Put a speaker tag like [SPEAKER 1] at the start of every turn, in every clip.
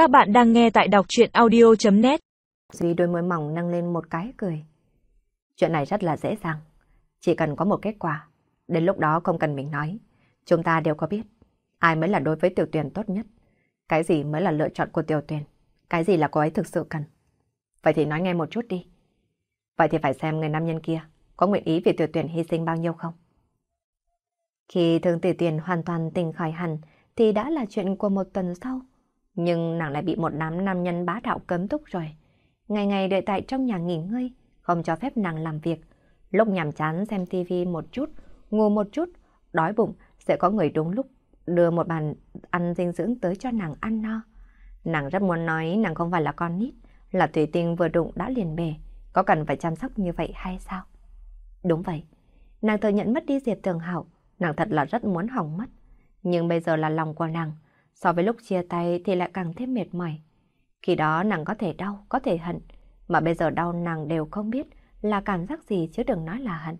[SPEAKER 1] Các bạn đang nghe tại đọc chuyện audio.net
[SPEAKER 2] Duy đôi môi mỏng nâng lên một cái, cười. Chuyện này rất là dễ dàng. Chỉ cần có một kết quả. Đến lúc đó không cần mình nói. Chúng ta đều có biết. Ai mới là đối với tiểu tuyển tốt nhất. Cái gì mới là lựa chọn của tiểu tuyển. Cái gì là cô ấy thực sự cần. Vậy thì nói nghe một chút đi. Vậy thì phải xem người nam nhân kia có nguyện ý vì tiểu tuyển hy sinh bao nhiêu không. Khi thương tiểu tuyển hoàn toàn tỉnh khỏi hẳn, thì đã là chuyện của một tuần sau. Nhưng nàng lại bị một đám nam nhân bá đạo cấm túc rồi. Ngày ngày đợi tại trong nhà nghỉ ngơi, không cho phép nàng làm việc. Lúc nhàm chán xem tivi một chút, ngủ một chút, đói bụng sẽ có người đúng lúc đưa một bàn ăn dinh dưỡng tới cho nàng ăn no. Nàng rất muốn nói nàng không phải là con nít, là thủy tinh vừa đụng đã liền bề, có cần phải chăm sóc như vậy hay sao? Đúng vậy, nàng thừa nhận mất đi Diệp Tường Hảo, nàng thật là rất muốn hỏng mất. Nhưng bây giờ là lòng của nàng, so với lúc chia tay thì lại càng thêm mệt mỏi. Khi đó nàng có thể đau, có thể hận, mà bây giờ đau nàng đều không biết là cảm giác gì chứ đừng nói là hận.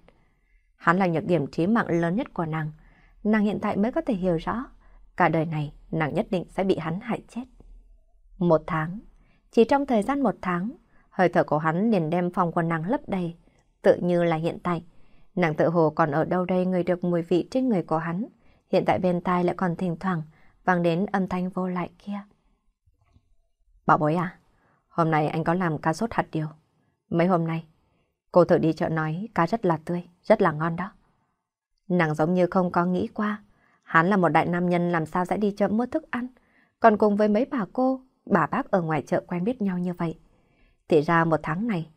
[SPEAKER 2] Hắn là nhược điểm trí mạng lớn nhất của nàng. Nàng hiện tại mới có thể hiểu rõ, cả đời này nàng nhất định sẽ bị hắn hại chết. Một tháng, chỉ trong thời gian một tháng, hơi thở của hắn liền đem phòng của nàng lấp đầy, tự như là hiện tại. Nàng tự hồ còn ở đâu đây người được mùi vị trên người của hắn, hiện tại bên tai lại còn thỉnh thoảng vang đến âm thanh vô lại kia. Bảo bối à, hôm nay anh có làm cá sốt hạt điều. Mấy hôm nay, cô thử đi chợ nói cá rất là tươi, rất là ngon đó. Nàng giống như không có nghĩ qua, hắn là một đại nam nhân làm sao sẽ đi chợ mua thức ăn, còn cùng với mấy bà cô, bà bác ở ngoài chợ quen biết nhau như vậy. Thì ra một tháng này,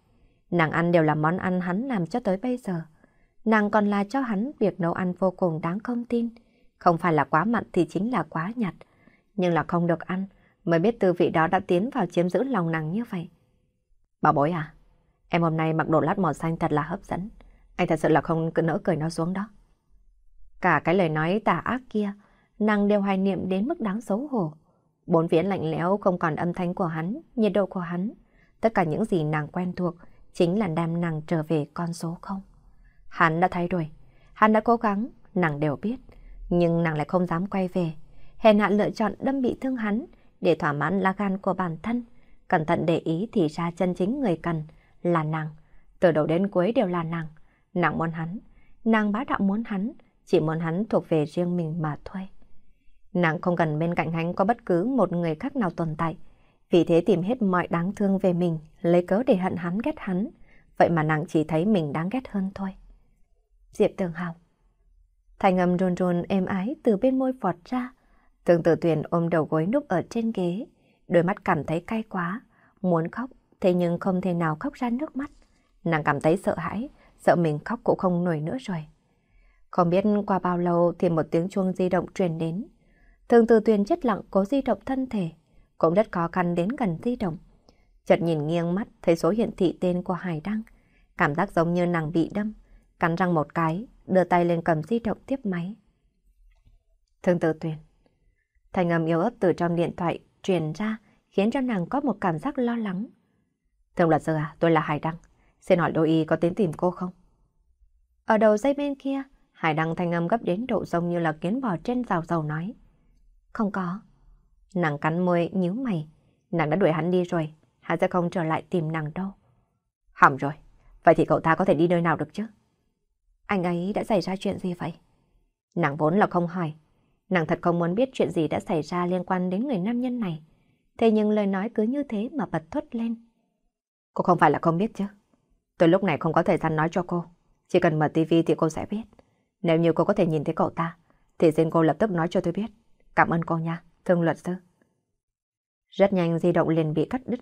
[SPEAKER 2] nàng ăn đều là món ăn hắn làm cho tới bây giờ. Nàng còn là cho hắn việc nấu ăn vô cùng đáng không tin. Không phải là quá mặn thì chính là quá nhạt. Nhưng là không được ăn, mới biết tư vị đó đã tiến vào chiếm giữ lòng nàng như vậy. Bảo bối à, em hôm nay mặc đồ lát màu xanh thật là hấp dẫn. Anh thật sự là không cứ nỡ cười nó xuống đó. Cả cái lời nói tà ác kia, nàng đều hoài niệm đến mức đáng xấu hổ. Bốn phía lạnh lẽo không còn âm thanh của hắn, nhiệt độ của hắn. Tất cả những gì nàng quen thuộc chính là đem nàng trở về con số không. Hắn đã thay đổi, hắn đã cố gắng, nàng đều biết. Nhưng nàng lại không dám quay về. Hèn hạ lựa chọn đâm bị thương hắn để thỏa mãn lá gan của bản thân. Cẩn thận để ý thì ra chân chính người cần là nàng. Từ đầu đến cuối đều là nàng. Nàng muốn hắn, nàng bá đạo muốn hắn, chỉ muốn hắn thuộc về riêng mình mà thôi. Nàng không cần bên cạnh hắn có bất cứ một người khác nào tồn tại. Vì thế tìm hết mọi đáng thương về mình, lấy cớ để hận hắn ghét hắn. Vậy mà nàng chỉ thấy mình đáng ghét hơn thôi. Diệp Tường Hào Thành âm rôn rôn êm ái từ bên môi vọt ra. thường tự tuyển ôm đầu gối núp ở trên ghế. Đôi mắt cảm thấy cay quá. Muốn khóc, thế nhưng không thể nào khóc ra nước mắt. Nàng cảm thấy sợ hãi, sợ mình khóc cũng không nổi nữa rồi. Không biết qua bao lâu thì một tiếng chuông di động truyền đến. Thường từ tuyển chết lặng cố di động thân thể. Cũng rất khó khăn đến gần di động. Chợt nhìn nghiêng mắt thấy số hiển thị tên của Hải Đăng. Cảm giác giống như nàng bị đâm. Cắn răng một cái, đưa tay lên cầm di động tiếp máy. Thương tự tuyển. Thành âm yếu ớt từ trong điện thoại truyền ra khiến cho nàng có một cảm giác lo lắng. Thương luật sư à, tôi là Hải Đăng. Xin hỏi đôi y có tiến tìm cô không? Ở đầu dây bên kia, Hải Đăng thanh âm gấp đến độ giống như là kiến bò trên rào dầu nói. Không có. Nàng cắn môi nhíu mày. Nàng đã đuổi hắn đi rồi. Hắn sẽ không trở lại tìm nàng đâu. Hỏng rồi. Vậy thì cậu ta có thể đi nơi nào được chứ? Anh ấy đã xảy ra chuyện gì vậy? Nàng vốn là không hỏi. Nàng thật không muốn biết chuyện gì đã xảy ra liên quan đến người nam nhân này. Thế nhưng lời nói cứ như thế mà bật thốt lên. Cô không phải là không biết chứ. Tôi lúc này không có thời gian nói cho cô. Chỉ cần mở tivi thì cô sẽ biết. Nếu như cô có thể nhìn thấy cậu ta, thì xin cô lập tức nói cho tôi biết. Cảm ơn cô nha, thương luật sư. Rất nhanh di động liền bị cắt đứt.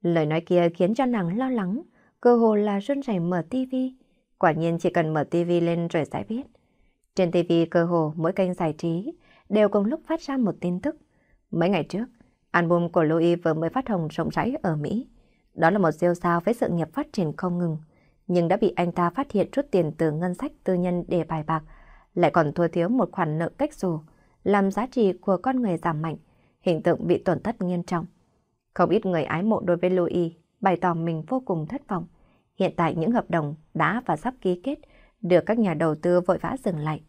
[SPEAKER 2] Lời nói kia khiến cho nàng lo lắng, cơ hồ là run rẩy mở tivi. Quả nhiên chỉ cần mở TV lên rồi sẽ biết. Trên TV cơ hồ mỗi kênh giải trí đều cùng lúc phát ra một tin tức. Mấy ngày trước, album của Louis vừa mới phát hồng rộng rãi ở Mỹ. Đó là một siêu sao với sự nghiệp phát triển không ngừng, nhưng đã bị anh ta phát hiện rút tiền từ ngân sách tư nhân để bài bạc, lại còn thua thiếu một khoản nợ cách dù, làm giá trị của con người giảm mạnh, hình tượng bị tổn thất nghiêm trọng. Không ít người ái mộ đối với Louis bày tỏ mình vô cùng thất vọng. Hiện tại những hợp đồng đã và sắp ký kết được các nhà đầu tư vội vã dừng lại.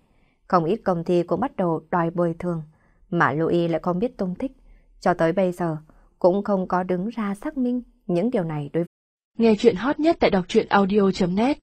[SPEAKER 2] Không ít công ty cũng bắt đầu đòi bồi thường, mà Louis lại không biết tung tích. Cho tới bây giờ, cũng không có đứng ra xác minh những điều này đối
[SPEAKER 1] Nghe chuyện hot nhất tại đọc truyện audio.net